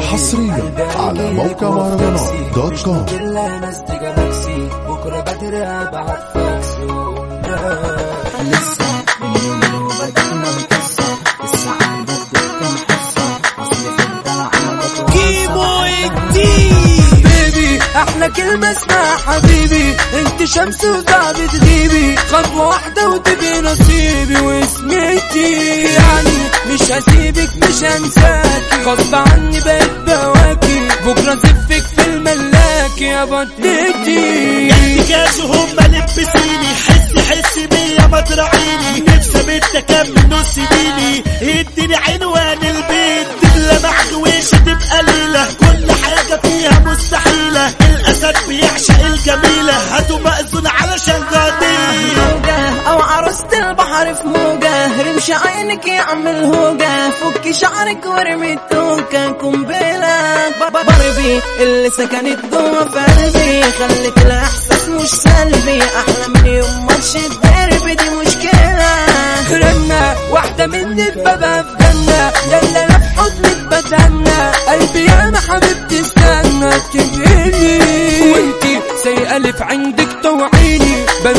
حصريا على موقع مهرجانات dot com. بكره بدري ابعت فاكس لسه كلمة اسمها حبيبي انت شمس وقاعد تغيبي خطوة واحدة وتبقي نصيبي واسمتي يعني مش هسيبك مش هنساكي. غصب عني بقيت بواكي. بكرة زفك في الملاكي يا بطتي احتكاش هم لبسيني. حسي حسي بيا ما تراعيني. نفسي بنت أكمل نص ديني. اديني عنوان في موجة رمش عينك يعمل هوجة فكي شعرك وارمي التوكة قنبلة باربي اللي سكنت جوه في قلبي خلت الأحساس مش سلبي. أحلى من يوم ماتش الدرب دي مشكلة. رنة واحدة مني ببقى في جنة ده اللي أنا في حضنك بتنى قلبي يا ما حبيبتي استنى تجيلي. وانتي زي الف عندك توعيني. بل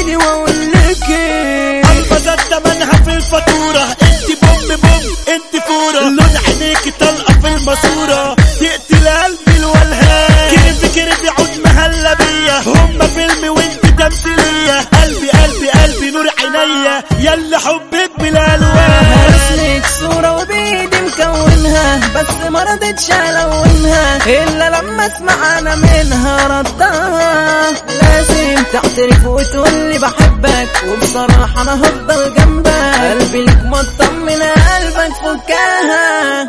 وحشتيني واقول لك تمنها في الفاتورة. إنت بوم بوم إنت فورة. لون عينيك طلقة في الماسورة. تقتل قلبي الولهان كرب يعود مهلا بيا هما فيلم وإنت تمثيلية. قلبي قلبي قلبي نور عينيا. يلا حبك بلا الوان هرسلك صورة وبإيدي مكونها بس ما رضيتش ألونها. إلا لما أسمع أنا منها ردها تعترف وتقولي بحبك وبصراحة أنا هفضل جنبك. قلبي لك مطمنة قلبك فكاها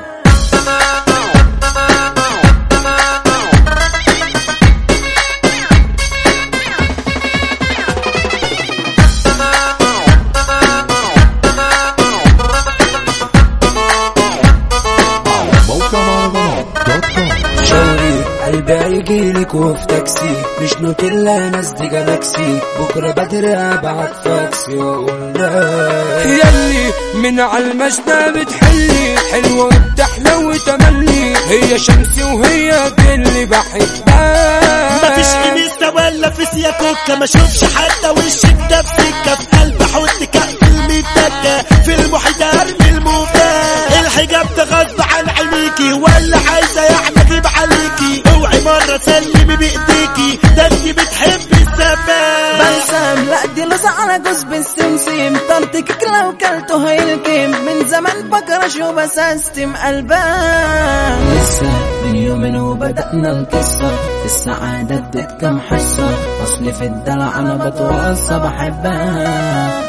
على قلبي هيجيلك وفي تاكسي. مش نوتيلا ناس دي جالاكسي. بكرة بدري ابعت فاكسي واقول لك يلي من على المشنى بتحلي. حلوة وبتحلى وتملي. هي شمسي وهي اللي بحبها. مفيش انستا ولا في سيا كوكا ما اشوفش حتى وشك ده في سكه في قلب أحط كأس المدكه في المحيط ارمي المفتاح الحجاب ده غصب سلمي بإيديكي. ده انت بتحبي السفاح. بلسم لا دي لص على جوز بالسمسم طرتك لو كلته هيلكم من زمان بكرش وبسستم قلبان لسه من يومين وبدأنا القصة. السعادة اديت كام حصة. أصلي في الدلع أنا بتوصى بحبها